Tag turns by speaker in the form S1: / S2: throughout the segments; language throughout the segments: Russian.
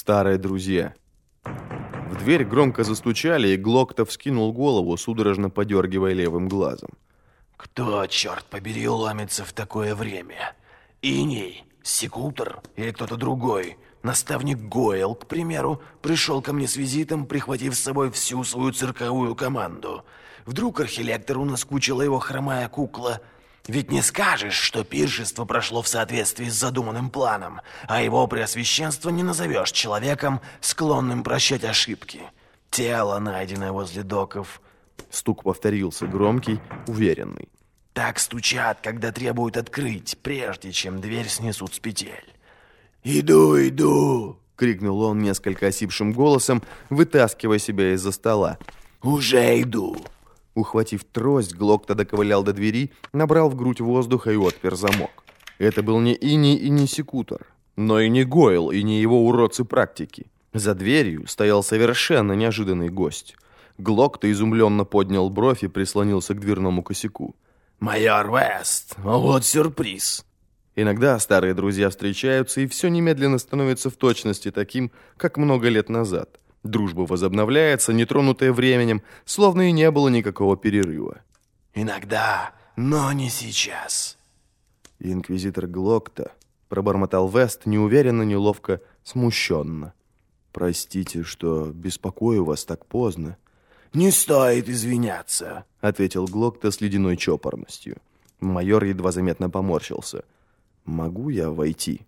S1: Старые друзья. В дверь громко застучали, и Глокта вскинул голову, судорожно подергивая левым глазом.
S2: Кто, черт побери, ломится в такое время? Иней, Секутор или кто-то другой? Наставник Гойл, к примеру, пришел ко мне с визитом, прихватив с собой всю свою цирковую команду. Вдруг архилектору наскучила его хромая кукла. Ведь не скажешь, что пиршество прошло в соответствии с задуманным планом, а его преосвященство не назовешь человеком, склонным прощать ошибки. Тело, найденное возле доков.
S1: Стук повторился, громкий, уверенный.
S2: Так стучат, когда требуют открыть, прежде чем дверь снесут с петель. «Иду, иду!» — крикнул он несколько осипшим голосом, вытаскивая себя из-за стола. «Уже иду!»
S1: Ухватив трость, Глокта доковылял до двери, набрал в грудь воздуха и отпер замок. Это был не Ини и не Секутор, но и не Гойл, и не его уродцы практики. За дверью стоял совершенно неожиданный гость. Глокта изумленно поднял бровь и прислонился к дверному косяку.
S2: «Майор Вест, вот сюрприз!»
S1: Иногда старые друзья встречаются, и все немедленно становится в точности таким, как много лет назад. Дружба возобновляется, нетронутая временем, словно и не было никакого перерыва.
S2: «Иногда, но не сейчас».
S1: Инквизитор Глокта пробормотал Вест неуверенно, неловко, смущенно. «Простите, что беспокою вас так поздно».
S2: «Не стоит извиняться», —
S1: ответил Глокта с ледяной чопорностью. Майор едва заметно поморщился — «Могу я войти?»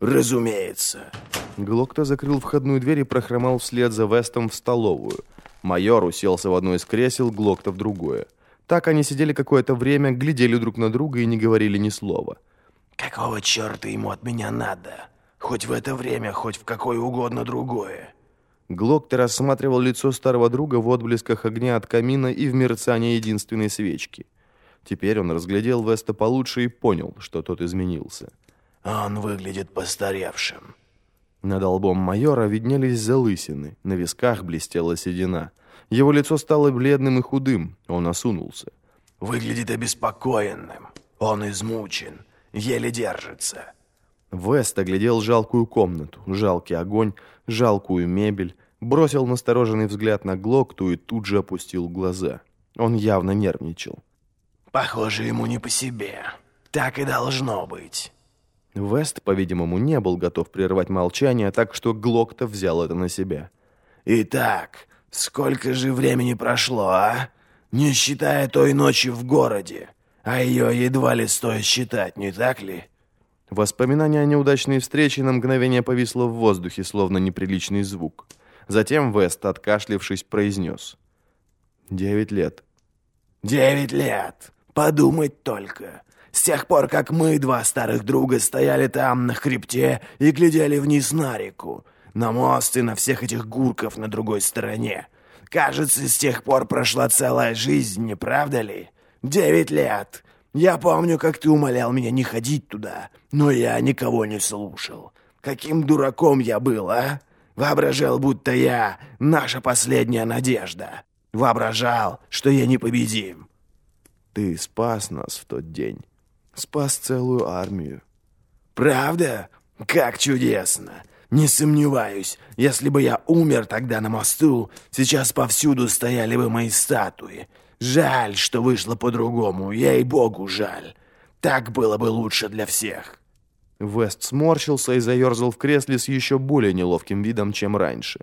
S2: «Разумеется».
S1: Глокта закрыл входную дверь и прохромал вслед за Вестом в столовую. Майор уселся в одно из кресел, Глокта в другое. Так они сидели какое-то время, глядели друг на друга и не говорили ни слова.
S2: «Какого черта ему от меня надо? Хоть в это время, хоть в какое угодно другое».
S1: Глокта рассматривал лицо старого друга в отблесках огня от камина и в мерцании единственной свечки – Теперь он разглядел Веста получше и понял, что тот изменился.
S2: «Он выглядит постаревшим».
S1: Над лбом майора виднелись залысины, на висках блестела седина. Его лицо стало бледным и худым, он осунулся.
S2: «Выглядит обеспокоенным. Он измучен, еле держится».
S1: Вест оглядел жалкую комнату, жалкий огонь, жалкую мебель, бросил настороженный взгляд на Глокту и тут же опустил глаза. Он явно нервничал.
S2: Похоже, ему не по себе. Так и должно быть.
S1: Вест, по-видимому, не был готов прервать молчание, так что Глокта взял это на себя.
S2: «Итак, сколько же времени прошло, а? Не считая той ночи в городе. А ее едва ли стоит считать, не так ли?»
S1: Воспоминание о неудачной встрече на мгновение повисло в воздухе, словно неприличный звук. Затем Вест, откашлившись, произнес. «Девять лет».
S2: «Девять лет! Подумать только. С тех пор, как мы, два старых друга, стояли там на хребте и глядели вниз на реку, на мост и на всех этих гурков на другой стороне. Кажется, с тех пор прошла целая жизнь, не правда ли? Девять лет. Я помню, как ты умолял меня не ходить туда, но я никого не слушал. Каким дураком я был, а? Воображал, будто я наша последняя надежда. Воображал, что я непобедим.
S1: Ты спас нас в тот день. Спас целую армию.
S2: Правда? Как чудесно! Не сомневаюсь, если бы я умер тогда на мосту, сейчас повсюду стояли бы мои статуи. Жаль, что вышло по-другому, ей-богу жаль. Так было бы лучше для всех.
S1: Вест сморщился и заерзал в кресле с еще более неловким видом, чем раньше.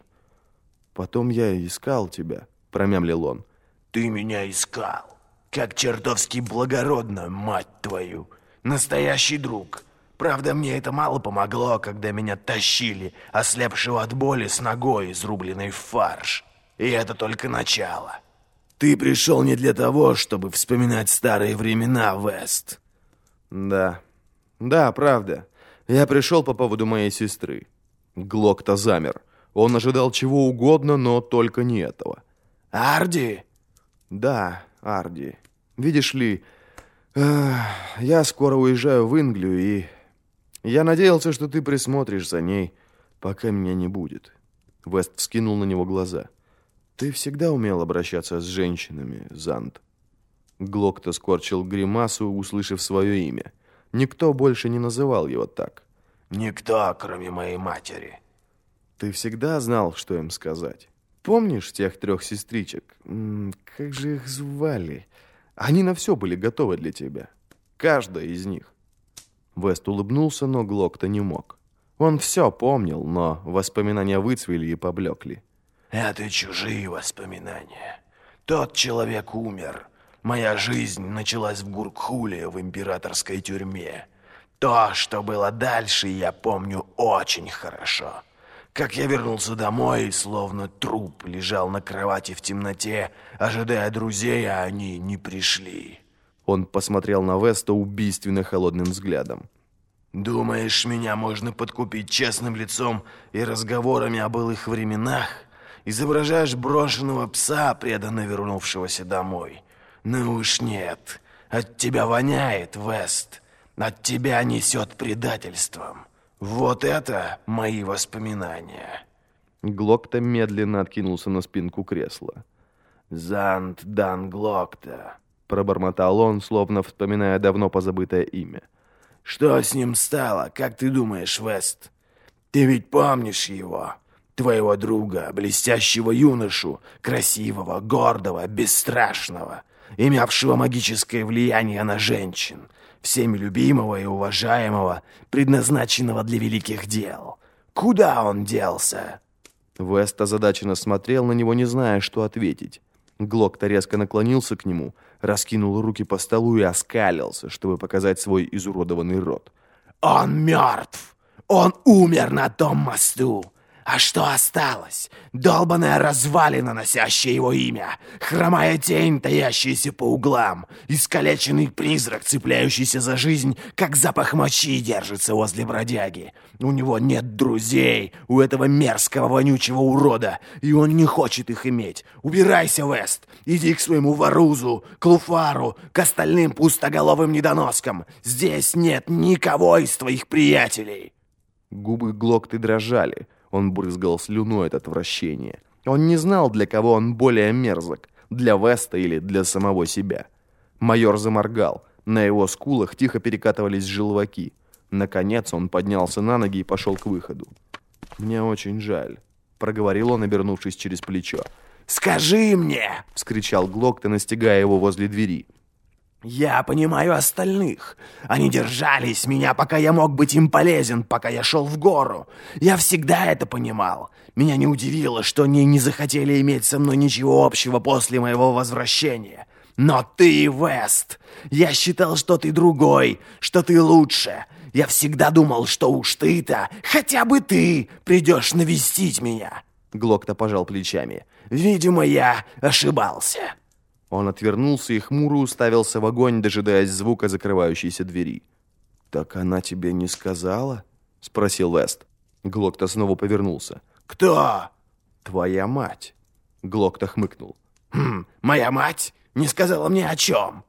S1: «Потом я искал тебя», — промямлил он.
S2: «Ты меня искал. Как чертовски благородно, мать твою. Настоящий друг. Правда, мне это мало помогло, когда меня тащили, ослепшего от боли с ногой, изрубленной в фарш. И это только начало. Ты пришел не для того, чтобы вспоминать старые времена, Вест.
S1: Да, да, правда. Я пришел по поводу моей сестры. Глок-то замер. Он ожидал чего угодно, но только не этого.
S2: Арди?
S1: Да, Арди. Видишь ли, э, я скоро уезжаю в Инглию, и я надеялся, что ты присмотришь за ней, пока меня не будет. Вест вскинул на него глаза. Ты всегда умел обращаться с женщинами, Зант. Глокта скорчил гримасу, услышав свое имя. Никто больше не называл его так.
S2: Никто, кроме моей матери.
S1: Ты всегда знал, что им сказать. Помнишь тех трех сестричек? Как же их звали? Они на все были готовы для тебя. Каждая из них. Вест улыбнулся, но Глок-то не мог. Он все помнил, но воспоминания выцвели и поблекли.
S2: «Это чужие воспоминания. Тот человек умер. Моя жизнь началась в Гуркхуле, в императорской тюрьме. То, что было дальше, я помню очень хорошо. Как я вернулся домой, словно труп лежал на кровати в темноте, ожидая друзей, а они не пришли».
S1: Он посмотрел на Веста убийственно холодным взглядом.
S2: «Думаешь, меня можно подкупить честным лицом и разговорами о былых временах? Изображаешь брошенного пса, преданно вернувшегося домой? Ну уж нет. От тебя воняет, Вест. От тебя несет предательством. Вот это мои воспоминания».
S1: Глокта медленно откинулся на спинку кресла.
S2: «Зант Дан Глокта», —
S1: пробормотал он, словно вспоминая давно позабытое имя.
S2: Что с ним стало, как ты думаешь, Вест? Ты ведь помнишь его, твоего друга, блестящего юношу, красивого, гордого, бесстрашного, имевшего магическое влияние на женщин, всеми любимого и уважаемого, предназначенного для великих дел. Куда он делся?»
S1: Вест озадаченно смотрел на него, не зная, что ответить. Глок-то резко наклонился к нему, раскинул руки по столу и оскалился, чтобы показать свой изуродованный рот.
S2: «Он мертв! Он умер на том мосту! А что осталось? Долбаная развалина, носящая его имя, хромая тень, таящаяся по углам, искалеченный призрак, цепляющийся за жизнь, как запах мочи держится возле бродяги. У него нет друзей, у этого мерзкого вонючего урода, и он не хочет их иметь. Убирайся, Вест, иди к своему Варузу, к Луфару, к остальным пустоголовым недоноскам. Здесь нет никого из твоих приятелей.
S1: Губы Глокты дрожали. Он брызгал слюной от отвращения. Он не знал, для кого он более мерзок, для Веста или для самого себя. Майор заморгал. На его скулах тихо перекатывались желваки. Наконец он поднялся на ноги и пошел к выходу. «Мне очень жаль», — проговорил он, обернувшись через плечо.
S2: «Скажи мне!»
S1: — вскричал Глокта, настигая его возле двери.
S2: Я понимаю остальных. Они держались меня, пока я мог быть им полезен, пока я шел в гору. Я всегда это понимал. Меня не удивило, что они не захотели иметь со мной ничего общего после моего возвращения. Но ты, Вест, я считал, что ты другой, что ты лучше. Я всегда думал, что уж ты-то, хотя бы ты, придешь навестить меня.
S1: Глокта пожал плечами.
S2: Видимо, я ошибался.
S1: Он отвернулся и хмуро уставился в огонь, дожидаясь звука закрывающейся двери. «Так она тебе не сказала?» — спросил Вест. Глокта снова повернулся.
S2: «Кто?»
S1: «Твоя мать». Глокта хмыкнул.
S2: «Хм, моя мать не сказала мне о чем?»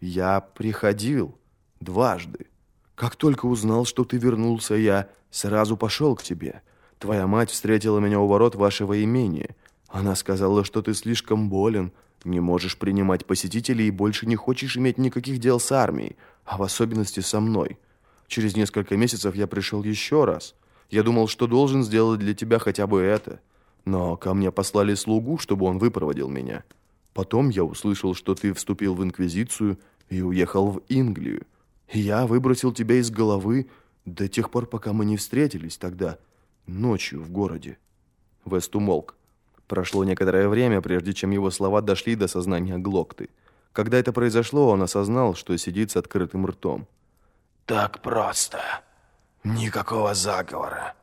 S1: «Я приходил дважды. Как только узнал, что ты вернулся, я сразу пошел к тебе. Твоя мать встретила меня у ворот вашего имения. Она сказала, что ты слишком болен, не можешь принимать посетителей и больше не хочешь иметь никаких дел с армией, а в особенности со мной. Через несколько месяцев я пришел еще раз. Я думал, что должен сделать для тебя хотя бы это. Но ко мне послали слугу, чтобы он выпроводил меня. Потом я услышал, что ты вступил в Инквизицию и уехал в Инглию. Я выбросил тебя из головы до тех пор, пока мы не встретились тогда, ночью в городе. Вест умолк. Прошло некоторое время, прежде чем его слова дошли до сознания Глокты. Когда это произошло, он осознал, что сидит с открытым ртом.
S2: «Так просто. Никакого заговора.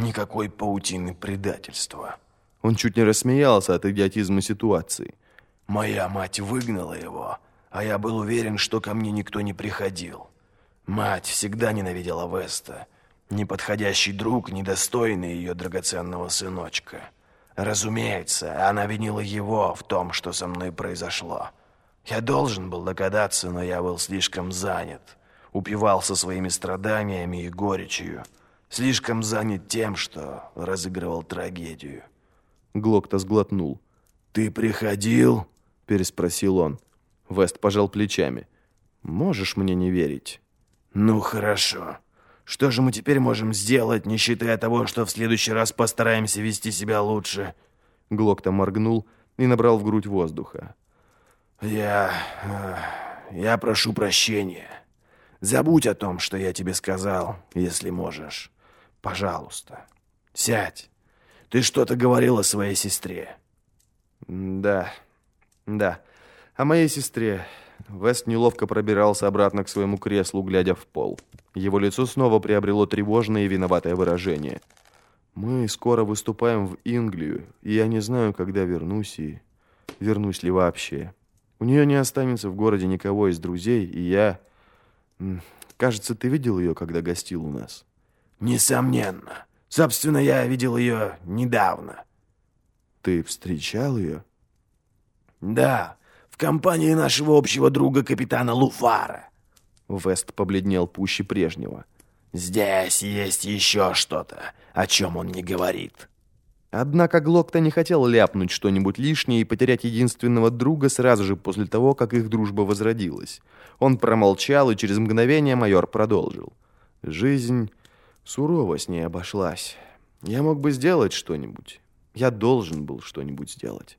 S2: Никакой паутины предательства».
S1: Он чуть не рассмеялся от идиотизма ситуации.
S2: «Моя мать выгнала его, а я был уверен, что ко мне никто не приходил. Мать всегда ненавидела Веста. Неподходящий друг, недостойный ее драгоценного сыночка». Разумеется, она винила его в том, что со мной произошло. Я должен был догадаться, но я был слишком занят. Упивался своими страданиями и горечью. Слишком занят тем, что разыгрывал трагедию.
S1: Глокта сглотнул.
S2: «Ты приходил?»
S1: – переспросил он. Вест пожал плечами. «Можешь мне не верить?»
S2: «Ну, хорошо. Что же мы теперь можем сделать, не считая того, что в следующий раз постараемся вести себя лучше?»
S1: Глокта моргнул и набрал в грудь воздуха.
S2: «Я... я прошу прощения. Забудь о том, что я тебе сказал, если можешь. Пожалуйста, сядь. Ты что-то говорил о своей сестре».
S1: «Да, да, о моей сестре». Вест неловко пробирался обратно к своему креслу, глядя в пол. Его лицо снова приобрело тревожное и виноватое выражение. «Мы скоро выступаем в Инглию, и я не знаю, когда вернусь и вернусь ли вообще. У нее не останется в городе никого из друзей, и я... Кажется, ты видел ее, когда гостил у нас?»
S2: «Несомненно. Собственно, я видел ее недавно».
S1: «Ты встречал ее?»
S2: «Да, в компании нашего общего друга капитана Луфара».
S1: Вест побледнел пуще прежнего.
S2: «Здесь есть еще что-то, о чем он не говорит».
S1: Однако Глокта не хотел ляпнуть что-нибудь лишнее и потерять единственного друга сразу же после того, как их дружба возродилась. Он промолчал, и через мгновение майор продолжил. «Жизнь сурово с ней обошлась. Я мог бы сделать что-нибудь. Я должен был что-нибудь сделать».